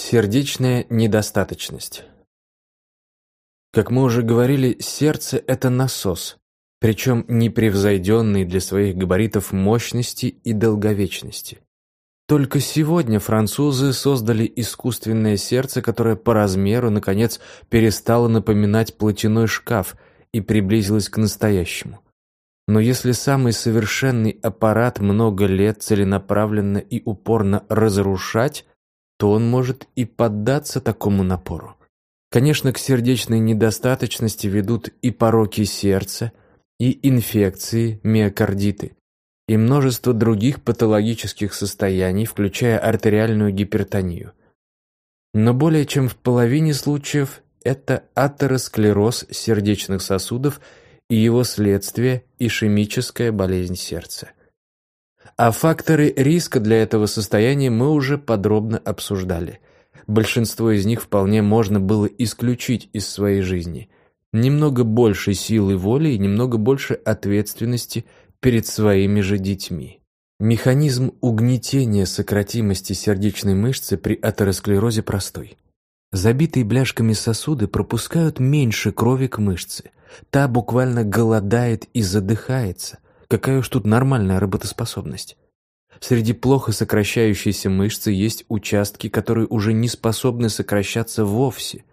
Сердечная недостаточность. Как мы уже говорили, сердце – это насос, причем непревзойденный для своих габаритов мощности и долговечности. Только сегодня французы создали искусственное сердце, которое по размеру, наконец, перестало напоминать платяной шкаф и приблизилось к настоящему. Но если самый совершенный аппарат много лет целенаправленно и упорно разрушать, то он может и поддаться такому напору. Конечно, к сердечной недостаточности ведут и пороки сердца, и инфекции, миокардиты, и множество других патологических состояний, включая артериальную гипертонию. Но более чем в половине случаев это атеросклероз сердечных сосудов и его следствие – ишемическая болезнь сердца. А факторы риска для этого состояния мы уже подробно обсуждали. Большинство из них вполне можно было исключить из своей жизни. Немного больше силы воли и немного больше ответственности перед своими же детьми. Механизм угнетения сократимости сердечной мышцы при атеросклерозе простой. Забитые бляшками сосуды пропускают меньше крови к мышце. Та буквально голодает и задыхается – Какая уж тут нормальная работоспособность. Среди плохо сокращающейся мышцы есть участки, которые уже не способны сокращаться вовсе.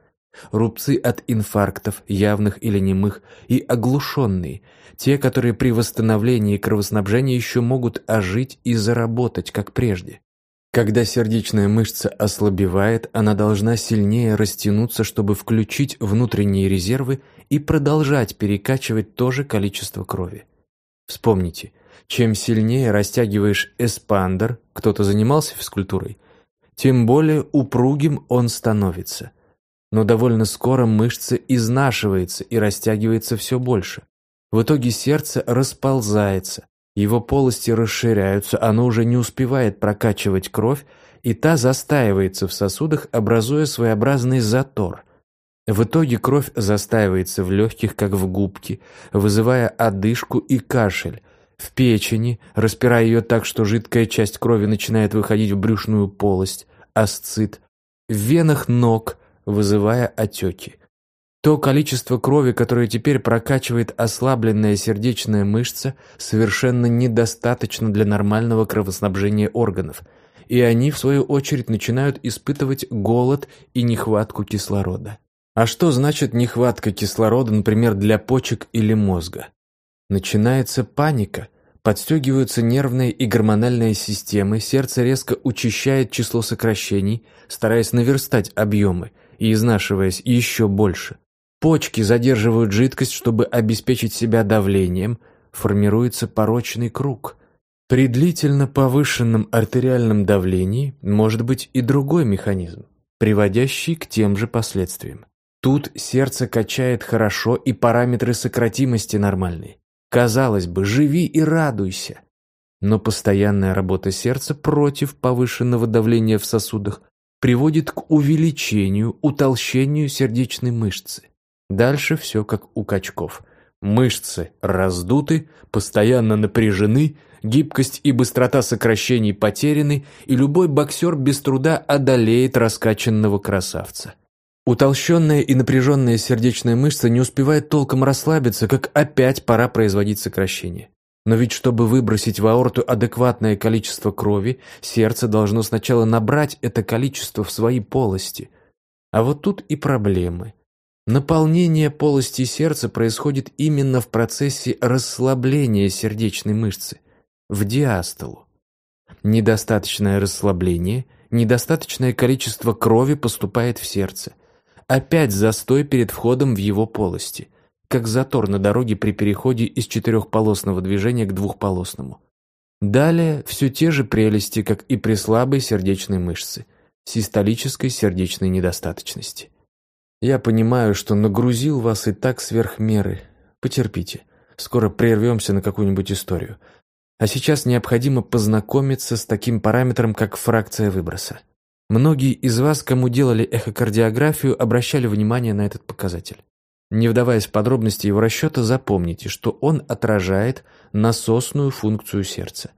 Рубцы от инфарктов, явных или немых, и оглушенные, те, которые при восстановлении кровоснабжения еще могут ожить и заработать, как прежде. Когда сердечная мышца ослабевает, она должна сильнее растянуться, чтобы включить внутренние резервы и продолжать перекачивать то же количество крови. Вспомните, чем сильнее растягиваешь эспандер, кто-то занимался физкультурой, тем более упругим он становится. Но довольно скоро мышца изнашивается и растягивается все больше. В итоге сердце расползается, его полости расширяются, оно уже не успевает прокачивать кровь, и та застаивается в сосудах, образуя своеобразный затор – в итоге кровь застаивается в легких, как в губке, вызывая одышку и кашель, в печени, распирая ее так, что жидкая часть крови начинает выходить в брюшную полость, асцит, в венах ног, вызывая отеки. То количество крови, которое теперь прокачивает ослабленная сердечная мышца, совершенно недостаточно для нормального кровоснабжения органов, и они, в свою очередь, начинают испытывать голод и нехватку кислорода. А что значит нехватка кислорода, например, для почек или мозга? Начинается паника, подстегиваются нервные и гормональные системы, сердце резко учащает число сокращений, стараясь наверстать объемы и изнашиваясь еще больше. Почки задерживают жидкость, чтобы обеспечить себя давлением, формируется порочный круг. При длительно повышенном артериальном давлении может быть и другой механизм, приводящий к тем же последствиям. Тут сердце качает хорошо и параметры сократимости нормальные. Казалось бы, живи и радуйся. Но постоянная работа сердца против повышенного давления в сосудах приводит к увеличению, утолщению сердечной мышцы. Дальше все как у качков. Мышцы раздуты, постоянно напряжены, гибкость и быстрота сокращений потеряны, и любой боксер без труда одолеет раскачанного красавца. Утолщенная и напряженная сердечная мышца не успевает толком расслабиться, как опять пора производить сокращение. Но ведь чтобы выбросить в аорту адекватное количество крови, сердце должно сначала набрать это количество в свои полости. А вот тут и проблемы. Наполнение полости сердца происходит именно в процессе расслабления сердечной мышцы, в диастолу. Недостаточное расслабление, недостаточное количество крови поступает в сердце – Опять застой перед входом в его полости, как затор на дороге при переходе из четырехполосного движения к двухполосному. Далее все те же прелести, как и при слабой сердечной мышце, систолической сердечной недостаточности. Я понимаю, что нагрузил вас и так сверх меры. Потерпите, скоро прервемся на какую-нибудь историю. А сейчас необходимо познакомиться с таким параметром, как фракция выброса. Многие из вас, кому делали эхокардиографию, обращали внимание на этот показатель. Не вдаваясь в подробности его расчета, запомните, что он отражает насосную функцию сердца.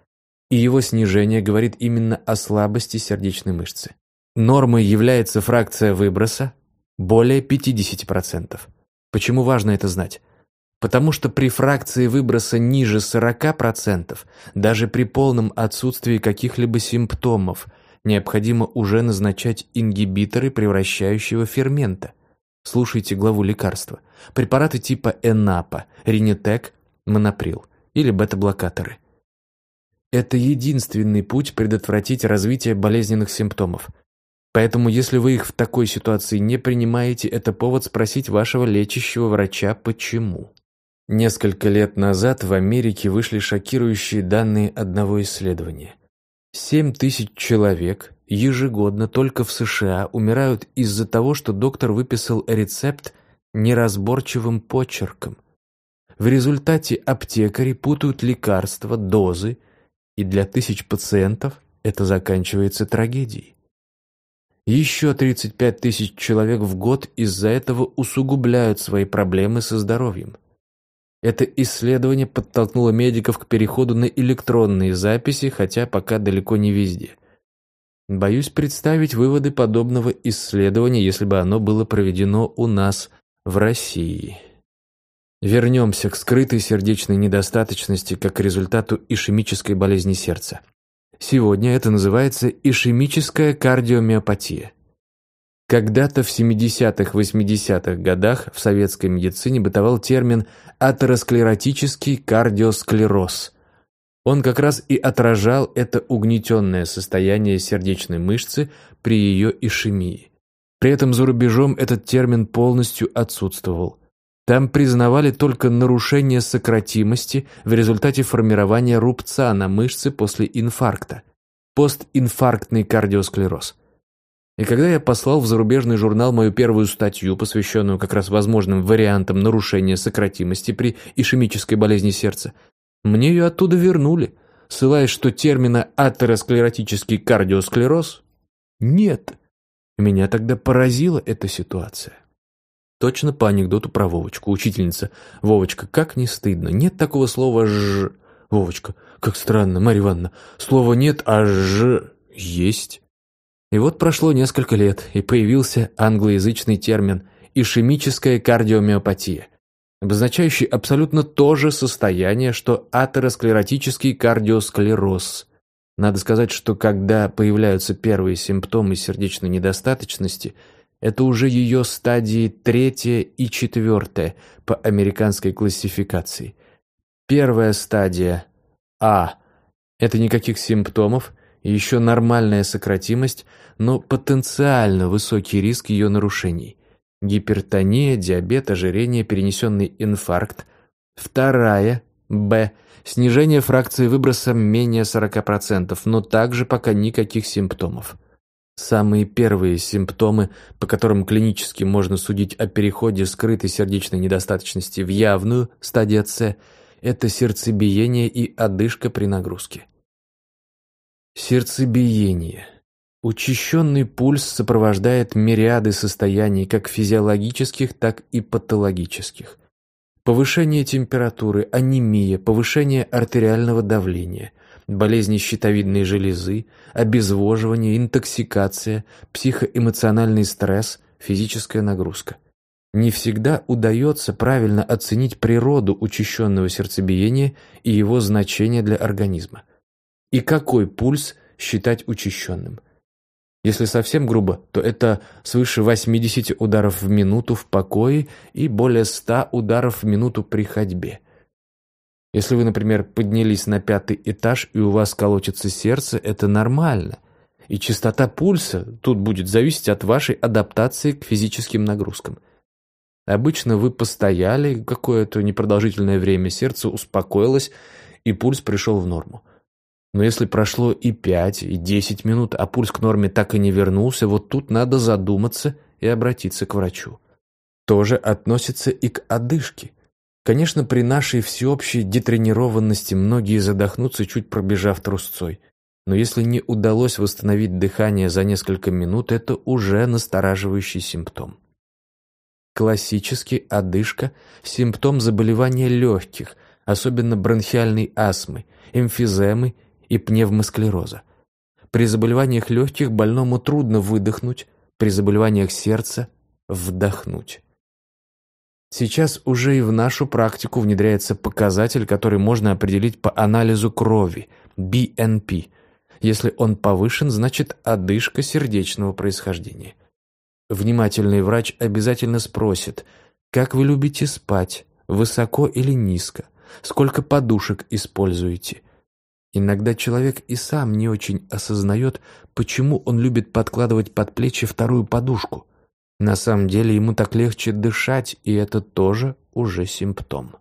И его снижение говорит именно о слабости сердечной мышцы. Нормой является фракция выброса более 50%. Почему важно это знать? Потому что при фракции выброса ниже 40%, даже при полном отсутствии каких-либо симптомов, необходимо уже назначать ингибиторы превращающего фермента. Слушайте главу лекарства. Препараты типа ЭНАПа, Ринетек, Моноприл или бета-блокаторы. Это единственный путь предотвратить развитие болезненных симптомов – Поэтому, если вы их в такой ситуации не принимаете, это повод спросить вашего лечащего врача «почему?». Несколько лет назад в Америке вышли шокирующие данные одного исследования. 7 тысяч человек ежегодно только в США умирают из-за того, что доктор выписал рецепт неразборчивым почерком. В результате аптекари путают лекарства, дозы, и для тысяч пациентов это заканчивается трагедией. Еще 35 тысяч человек в год из-за этого усугубляют свои проблемы со здоровьем. Это исследование подтолкнуло медиков к переходу на электронные записи, хотя пока далеко не везде. Боюсь представить выводы подобного исследования, если бы оно было проведено у нас в России. Вернемся к скрытой сердечной недостаточности как к результату ишемической болезни сердца. Сегодня это называется ишемическая кардиомиопатия. Когда-то в 70-80-х годах в советской медицине бытовал термин атеросклеротический кардиосклероз. Он как раз и отражал это угнетенное состояние сердечной мышцы при ее ишемии. При этом за рубежом этот термин полностью отсутствовал. Там признавали только нарушение сократимости в результате формирования рубца на мышце после инфаркта. Постинфарктный кардиосклероз. И когда я послал в зарубежный журнал мою первую статью, посвященную как раз возможным вариантам нарушения сократимости при ишемической болезни сердца, мне ее оттуда вернули, ссылаясь, что термина атеросклеротический кардиосклероз нет. Меня тогда поразила эта ситуация. Точно по анекдоту про Вовочку. Учительница. Вовочка, как не стыдно. Нет такого слова «ж». Вовочка, как странно, Марья Ивановна. Слова нет, а «ж» есть. И вот прошло несколько лет, и появился англоязычный термин «ишемическая кардиомиопатия», обозначающий абсолютно то же состояние, что атеросклеротический кардиосклероз. Надо сказать, что когда появляются первые симптомы сердечной недостаточности – это уже ее стадии третья и четвертая по американской классификации. Первая стадия А – это никаких симптомов, еще нормальная сократимость, но потенциально высокий риск ее нарушений. Гипертония, диабет, ожирение, перенесенный инфаркт. Вторая – Б – снижение фракции выброса менее 40%, но также пока никаких симптомов. Самые первые симптомы, по которым клинически можно судить о переходе скрытой сердечной недостаточности в явную, стадию С, это сердцебиение и одышка при нагрузке. Сердцебиение. Учащенный пульс сопровождает мириады состояний как физиологических, так и патологических. Повышение температуры, анемия, повышение артериального давления – болезни щитовидной железы, обезвоживание, интоксикация, психоэмоциональный стресс, физическая нагрузка. Не всегда удается правильно оценить природу учащенного сердцебиения и его значение для организма. И какой пульс считать учащенным? Если совсем грубо, то это свыше 80 ударов в минуту в покое и более 100 ударов в минуту при ходьбе. Если вы, например, поднялись на пятый этаж и у вас колотится сердце, это нормально. И частота пульса тут будет зависеть от вашей адаптации к физическим нагрузкам. Обычно вы постояли какое-то непродолжительное время, сердце успокоилось, и пульс пришел в норму. Но если прошло и 5, и 10 минут, а пульс к норме так и не вернулся, вот тут надо задуматься и обратиться к врачу. Тоже относится и к одышке. Конечно, при нашей всеобщей детренированности многие задохнутся, чуть пробежав трусцой. Но если не удалось восстановить дыхание за несколько минут, это уже настораживающий симптом. Классический одышка – симптом заболевания легких, особенно бронхиальной астмы, эмфиземы и пневмосклероза. При заболеваниях легких больному трудно выдохнуть, при заболеваниях сердца – вдохнуть. Сейчас уже и в нашу практику внедряется показатель, который можно определить по анализу крови – BNP. Если он повышен, значит одышка сердечного происхождения. Внимательный врач обязательно спросит, как вы любите спать, высоко или низко, сколько подушек используете. Иногда человек и сам не очень осознает, почему он любит подкладывать под плечи вторую подушку. На самом деле ему так легче дышать, и это тоже уже симптом.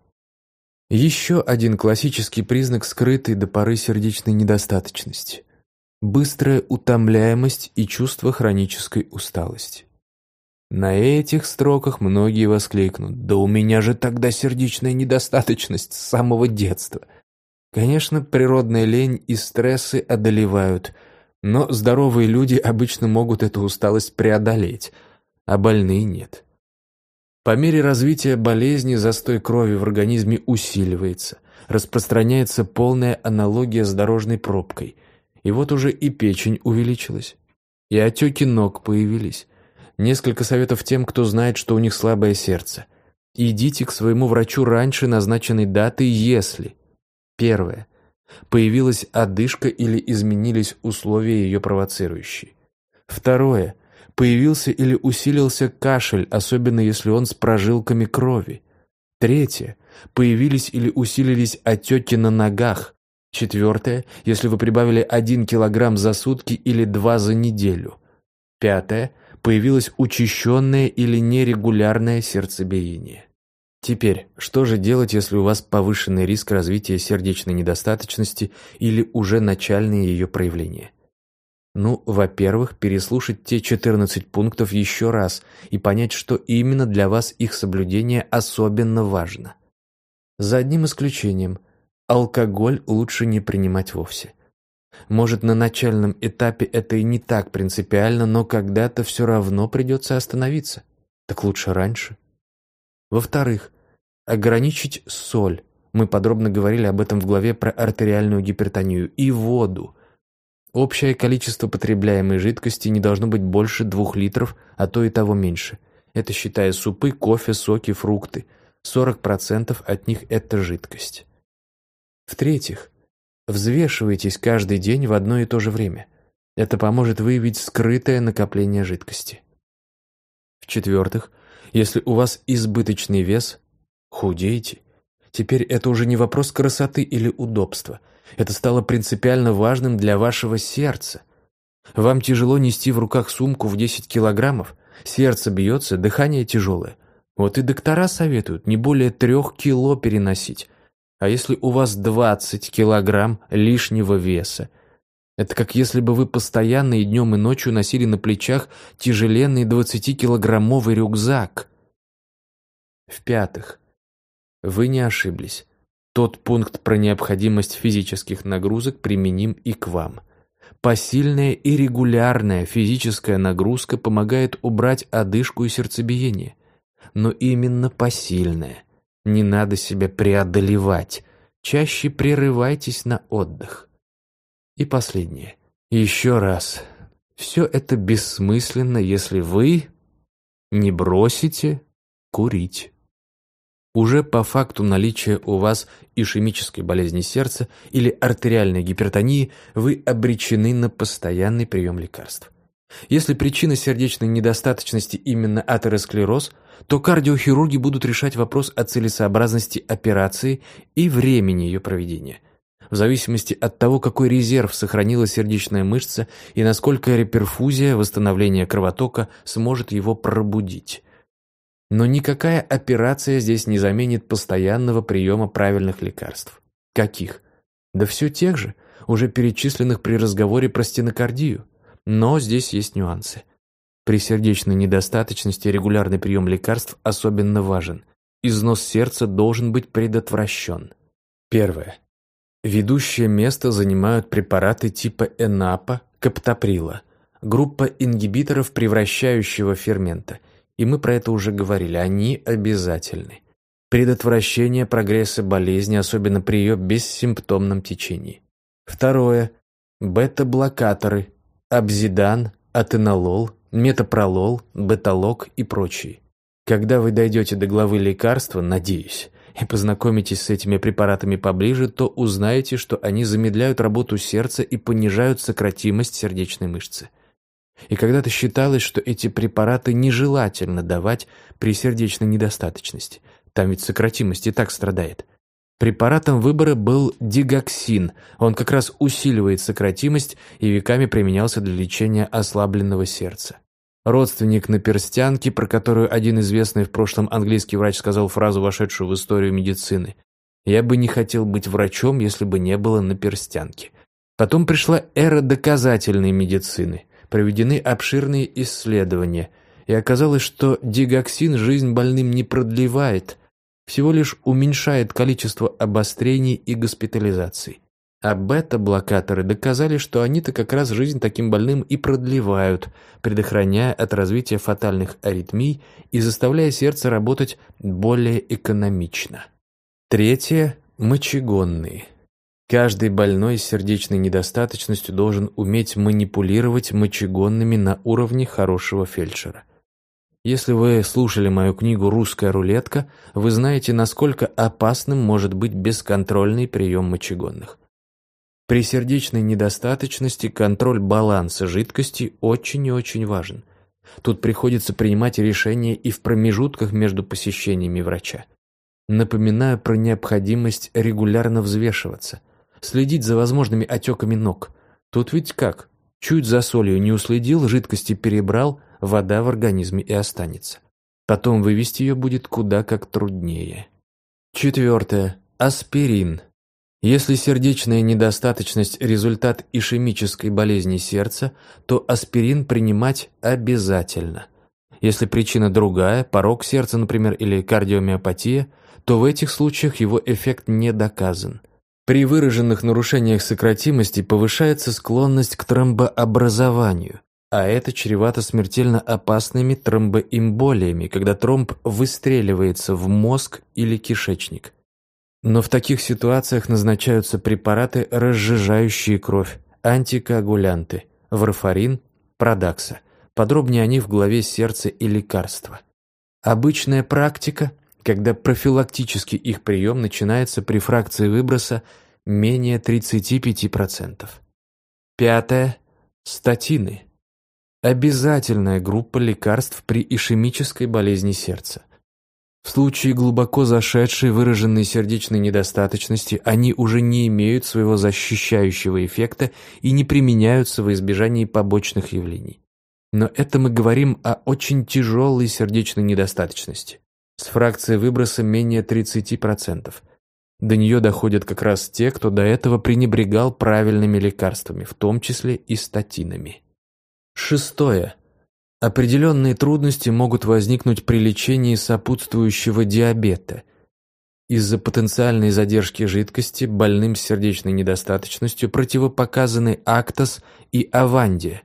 Еще один классический признак скрытой до поры сердечной недостаточности – быстрая утомляемость и чувство хронической усталости. На этих строках многие воскликнут «Да у меня же тогда сердечная недостаточность с самого детства». Конечно, природная лень и стрессы одолевают, но здоровые люди обычно могут эту усталость преодолеть, а больные нет. По мере развития болезни застой крови в организме усиливается, распространяется полная аналогия с дорожной пробкой. И вот уже и печень увеличилась, и отеки ног появились, Несколько советов тем, кто знает, что у них слабое сердце. Идите к своему врачу раньше назначенной даты, если... Первое. Появилась одышка или изменились условия ее провоцирующие. Второе. Появился или усилился кашель, особенно если он с прожилками крови. Третье. Появились или усилились отеки на ногах. Четвертое. Если вы прибавили 1 килограмм за сутки или 2 за неделю. Пятое появилось учащенное или нерегулярное сердцебиение. Теперь, что же делать, если у вас повышенный риск развития сердечной недостаточности или уже начальные ее проявления? Ну, во-первых, переслушать те 14 пунктов еще раз и понять, что именно для вас их соблюдение особенно важно. За одним исключением – алкоголь лучше не принимать вовсе. Может, на начальном этапе это и не так принципиально, но когда-то все равно придется остановиться. Так лучше раньше. Во-вторых, ограничить соль. Мы подробно говорили об этом в главе про артериальную гипертонию. И воду. Общее количество потребляемой жидкости не должно быть больше двух литров, а то и того меньше. Это считая супы, кофе, соки, фрукты. 40% от них – это жидкость. В-третьих, Взвешивайтесь каждый день в одно и то же время. Это поможет выявить скрытое накопление жидкости. В-четвертых, если у вас избыточный вес, худейте. Теперь это уже не вопрос красоты или удобства. Это стало принципиально важным для вашего сердца. Вам тяжело нести в руках сумку в 10 килограммов, сердце бьется, дыхание тяжелое. Вот и доктора советуют не более трех кило переносить, а если у вас 20 килограмм лишнего веса? Это как если бы вы постоянно и днем и ночью носили на плечах тяжеленный 20-килограммовый рюкзак. В-пятых, вы не ошиблись. Тот пункт про необходимость физических нагрузок применим и к вам. Посильная и регулярная физическая нагрузка помогает убрать одышку и сердцебиение. Но именно посильная. Не надо себя преодолевать. Чаще прерывайтесь на отдых. И последнее. Еще раз. Все это бессмысленно, если вы не бросите курить. Уже по факту наличия у вас ишемической болезни сердца или артериальной гипертонии вы обречены на постоянный прием лекарств. Если причина сердечной недостаточности именно атеросклероз – то кардиохирурги будут решать вопрос о целесообразности операции и времени ее проведения. В зависимости от того, какой резерв сохранила сердечная мышца и насколько реперфузия, восстановление кровотока, сможет его пробудить. Но никакая операция здесь не заменит постоянного приема правильных лекарств. Каких? Да все тех же, уже перечисленных при разговоре про стенокардию. Но здесь есть нюансы. При сердечной недостаточности регулярный прием лекарств особенно важен. Износ сердца должен быть предотвращен. Первое. Ведущее место занимают препараты типа ЭНАПа, каптоприла, группа ингибиторов превращающего фермента. И мы про это уже говорили, они обязательны. Предотвращение прогресса болезни, особенно при ее бессимптомном течении. Второе. бета-блокаторы, абзидан, атенолол, метапролол, беталог и прочие. Когда вы дойдете до главы лекарства, надеюсь, и познакомитесь с этими препаратами поближе, то узнаете, что они замедляют работу сердца и понижают сократимость сердечной мышцы. И когда-то считалось, что эти препараты нежелательно давать при сердечной недостаточности. Там ведь сократимость и так страдает. Препаратом выбора был дигоксин. Он как раз усиливает сократимость и веками применялся для лечения ослабленного сердца. Родственник на перстянке, про которую один известный в прошлом английский врач сказал фразу, вошедшую в историю медицины. «Я бы не хотел быть врачом, если бы не было на перстянке». Потом пришла эра доказательной медицины. Проведены обширные исследования, и оказалось, что дигоксин жизнь больным не продлевает – всего лишь уменьшает количество обострений и госпитализаций. А бета-блокаторы доказали, что они-то как раз жизнь таким больным и продлевают, предохраняя от развития фатальных аритмий и заставляя сердце работать более экономично. Третье – мочегонные. Каждый больной с сердечной недостаточностью должен уметь манипулировать мочегонными на уровне хорошего фельдшера – если вы слушали мою книгу «Русская рулетка», вы знаете, насколько опасным может быть бесконтрольный прием мочегонных. При сердечной недостаточности контроль баланса жидкости очень и очень важен. Тут приходится принимать решения и в промежутках между посещениями врача. Напоминаю про необходимость регулярно взвешиваться, следить за возможными отеками ног. Тут ведь как? Чуть за солью не уследил, жидкости перебрал, вода в организме и останется. Потом вывести ее будет куда как труднее. Четвертое. Аспирин. Если сердечная недостаточность – результат ишемической болезни сердца, то аспирин принимать обязательно. Если причина другая, порог сердца, например, или кардиомиопатия, то в этих случаях его эффект не доказан. При выраженных нарушениях сократимости повышается склонность к тромбообразованию, а это чревато смертельно опасными тромбоэмболиями, когда тромб выстреливается в мозг или кишечник. Но в таких ситуациях назначаются препараты, разжижающие кровь, антикоагулянты, варфарин, продакса. Подробнее о них в главе «Сердце и лекарства». Обычная практика, когда профилактический их прием начинается при фракции выброса менее 35%. Пятое. Статины. Обязательная группа лекарств при ишемической болезни сердца. В случае глубоко зашедшей выраженной сердечной недостаточности они уже не имеют своего защищающего эффекта и не применяются во избежании побочных явлений. Но это мы говорим о очень тяжелой сердечной недостаточности, с фракцией выброса менее 30%. До нее доходят как раз те, кто до этого пренебрегал правильными лекарствами, в том числе и статинами. Шестое. Определенные трудности могут возникнуть при лечении сопутствующего диабета. Из-за потенциальной задержки жидкости больным с сердечной недостаточностью противопоказаны Актос и Авандия.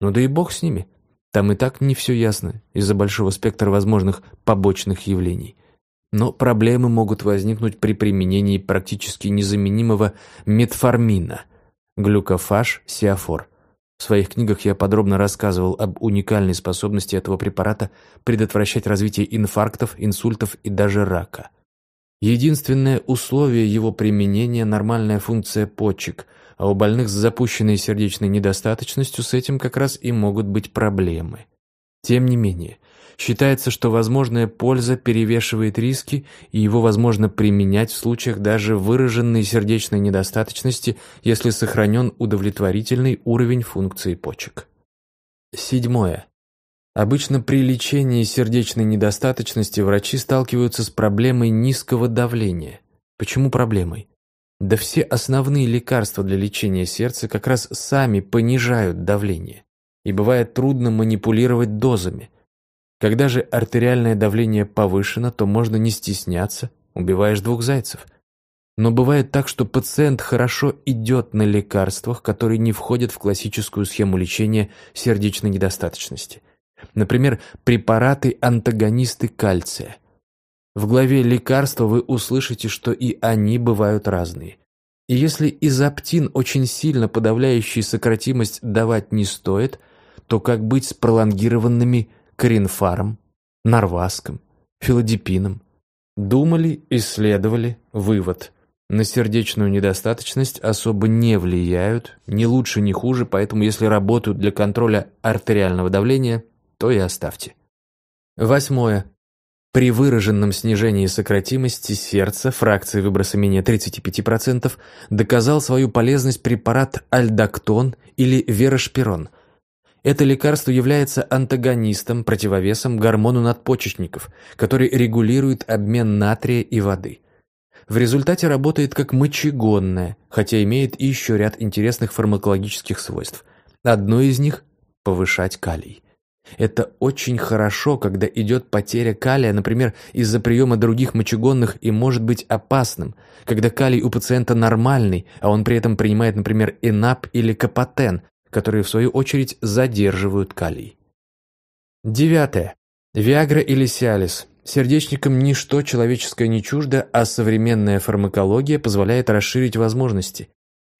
Ну да и бог с ними. Там и так не все ясно из-за большого спектра возможных побочных явлений. Но проблемы могут возникнуть при применении практически незаменимого метформина, глюкофаж, сиафор. В своих книгах я подробно рассказывал об уникальной способности этого препарата предотвращать развитие инфарктов, инсультов и даже рака. Единственное условие его применения – нормальная функция почек, а у больных с запущенной сердечной недостаточностью с этим как раз и могут быть проблемы. Тем не менее, Считается, что возможная польза перевешивает риски, и его возможно применять в случаях даже выраженной сердечной недостаточности, если сохранен удовлетворительный уровень функции почек. Седьмое. Обычно при лечении сердечной недостаточности врачи сталкиваются с проблемой низкого давления. Почему проблемой? Да все основные лекарства для лечения сердца как раз сами понижают давление. И бывает трудно манипулировать дозами – когда же артериальное давление повышено, то можно не стесняться, убиваешь двух зайцев. Но бывает так, что пациент хорошо идет на лекарствах, которые не входят в классическую схему лечения сердечной недостаточности. Например, препараты-антагонисты кальция. В главе «Лекарства» вы услышите, что и они бывают разные. И если изоптин, очень сильно подавляющий сократимость, давать не стоит, то как быть с пролонгированными коринфаром, нарваском, филодипином? Думали, исследовали, вывод. На сердечную недостаточность особо не влияют, ни лучше, ни хуже, поэтому если работают для контроля артериального давления, то и оставьте. Восьмое. При выраженном снижении сократимости сердца фракции выброса менее 35% доказал свою полезность препарат альдактон или верошпирон. Это лекарство является антагонистом, противовесом гормону надпочечников, который регулирует обмен натрия и воды. В результате работает как мочегонное, хотя имеет еще ряд интересных фармакологических свойств. Одно из них – повышать калий. Это очень хорошо, когда идет потеря калия, например, из-за приема других мочегонных и может быть опасным, когда калий у пациента нормальный, а он при этом принимает, например, энап или капотен, которые в свою очередь задерживают калий. Девятое. Виагра или Сиалис. Сердечникам ничто человеческое не чуждо, а современная фармакология позволяет расширить возможности.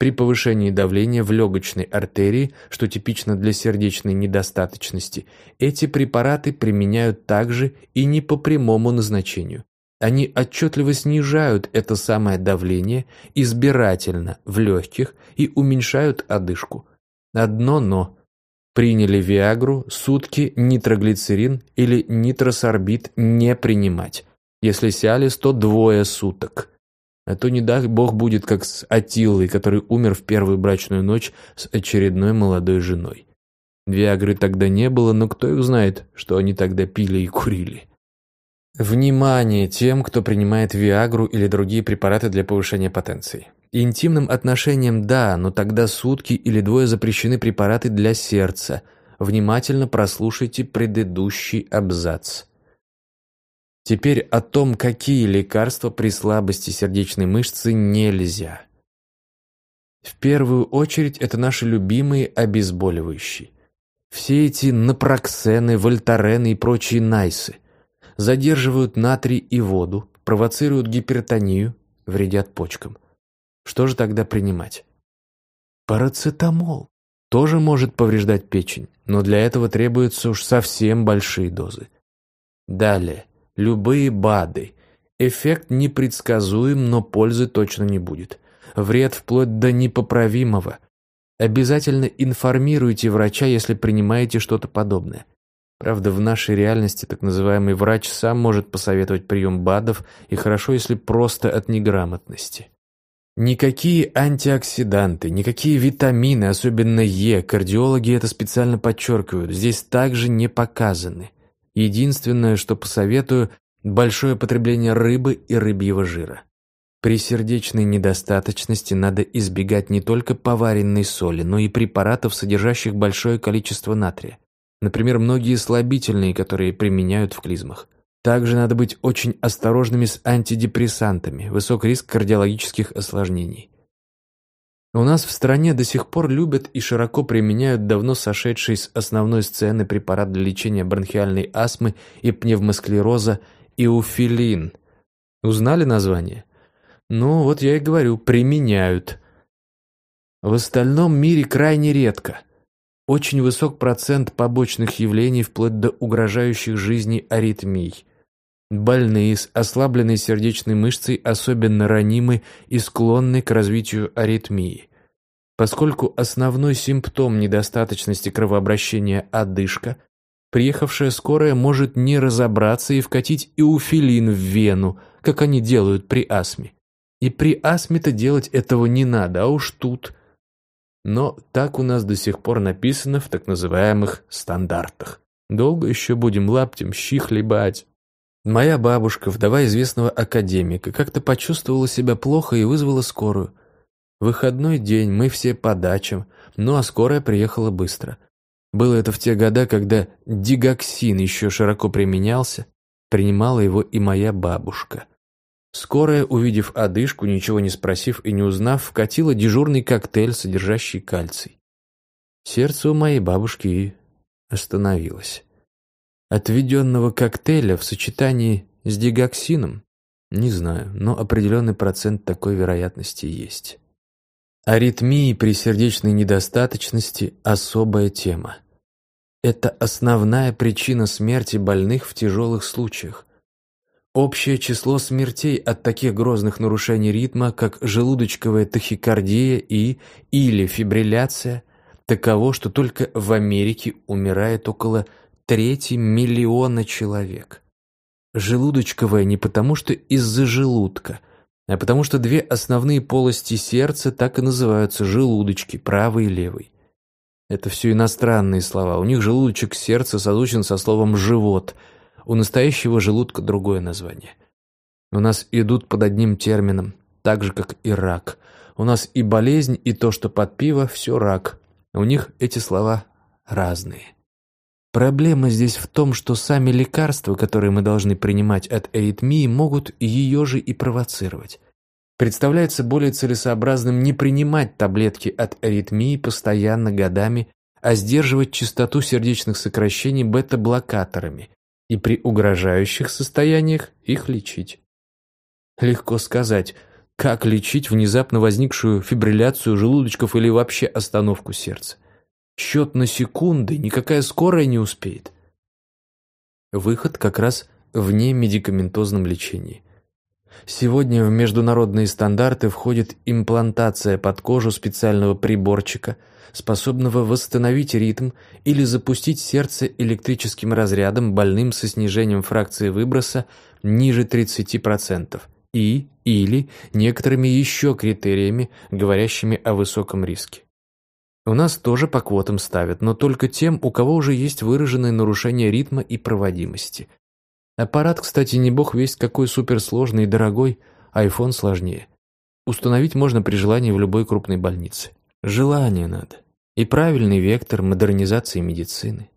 При повышении давления в легочной артерии, что типично для сердечной недостаточности, эти препараты применяют также и не по прямому назначению. Они отчетливо снижают это самое давление избирательно в легких и уменьшают одышку. Одно «но». Приняли Виагру, сутки нитроглицерин или нитросорбит не принимать. Если Сиалис, то двое суток. А то не дай бог будет как с Атилой, который умер в первую брачную ночь с очередной молодой женой. Виагры тогда не было, но кто их знает, что они тогда пили и курили. Внимание тем, кто принимает Виагру или другие препараты для повышения потенции. Интимным отношениям – да, но тогда сутки или двое запрещены препараты для сердца. Внимательно прослушайте предыдущий абзац. Теперь о том, какие лекарства при слабости сердечной мышцы нельзя. В первую очередь это наши любимые обезболивающие. Все эти напроксены, вольтарены и прочие найсы задерживают натрий и воду, провоцируют гипертонию, вредят почкам. Что же тогда принимать? Парацетамол тоже может повреждать печень, но для этого требуются уж совсем большие дозы. Далее любые БАДы. Эффект непредсказуем, но пользы точно не будет. Вред вплоть до непоправимого. Обязательно информируйте врача, если принимаете что-то подобное. Правда, в нашей реальности так называемый врач сам может посоветовать прием БАДов, и хорошо, если просто от неграмотности. Никакие антиоксиданты, никакие витамины, особенно Е, кардиологи это специально подчеркивают, здесь также не показаны. Единственное, что посоветую – большое потребление рыбы и рыбьего жира. При сердечной недостаточности надо избегать не только поваренной соли, но и препаратов, содержащих большое количество натрия. Например, многие слабительные, которые применяют в клизмах. Также надо быть очень осторожными с антидепрессантами, высок риск кардиологических осложнений. У нас в стране до сих пор любят и широко применяют давно сошедший с основной сцены препарат для лечения бронхиальной астмы и пневмосклероза иуфилин. Узнали название? Ну, вот я и говорю, применяют. В остальном мире крайне редко. Очень высок процент побочных явлений вплоть до угрожающих жизни аритмий. Больные с ослабленной сердечной мышцей особенно ранимы и склонны к развитию аритмии. Поскольку основной симптом недостаточности кровообращения – одышка, приехавшая скорая может не разобраться и вкатить иуфилин в вену, как они делают при астме. И при астме-то делать этого не надо, а уж тут. Но так у нас до сих пор написано в так называемых стандартах. Долго еще будем лаптем щи хлебать. Моя бабушка, вдова известного академика, как-то почувствовала себя плохо и вызвала скорую. Выходной день, мы все по дачам, ну а скорая приехала быстро. Было это в те года, когда дигоксин еще широко применялся, принимала его и моя бабушка. Скорая, увидев одышку, ничего не спросив и не узнав, вкатила дежурный коктейль, содержащий кальций. Сердце у моей бабушки остановилось. От введенного коктейля в сочетании с дигоксином? Не знаю, но определенный процент такой вероятности есть. Аритмии при сердечной недостаточности – особая тема. Это основная причина смерти больных в тяжелых случаях. Общее число смертей от таких грозных нарушений ритма, как желудочковая тахикардия и или фибрилляция, таково, что только в Америке умирает около трети миллиона человек. Желудочковая не потому, что из-за желудка, а потому что две основные полости сердца так и называются желудочки, правый и левый. Это все иностранные слова. У них желудочек сердца созвучен со словом «живот», у настоящего желудка другое название. У нас идут под одним термином, так же, как и рак. У нас и болезнь, и то, что под пиво, все рак. У них эти слова разные. Проблема здесь в том, что сами лекарства, которые мы должны принимать от аритмии, могут ее же и провоцировать. Представляется более целесообразным не принимать таблетки от аритмии постоянно годами, а сдерживать частоту сердечных сокращений бета-блокаторами, и при угрожающих состояниях их лечить. Легко сказать, как лечить внезапно возникшую фибрилляцию желудочков или вообще остановку сердца. Счет на секунды никакая скорая не успеет. Выход как раз вне медикаментозном лечении. Сегодня в международные стандарты входит имплантация под кожу специального приборчика – способного восстановить ритм или запустить сердце электрическим разрядом больным со снижением фракции выброса ниже 30% и или некоторыми еще критериями, говорящими о высоком риске. У нас тоже по квотам ставят, но только тем, у кого уже есть выраженное нарушение ритма и проводимости. Аппарат, кстати, не бог весть какой суперсложный и дорогой, iPhone сложнее. Установить можно при желании в любой крупной больнице. Желание надо. И правильный вектор модернизации медицины.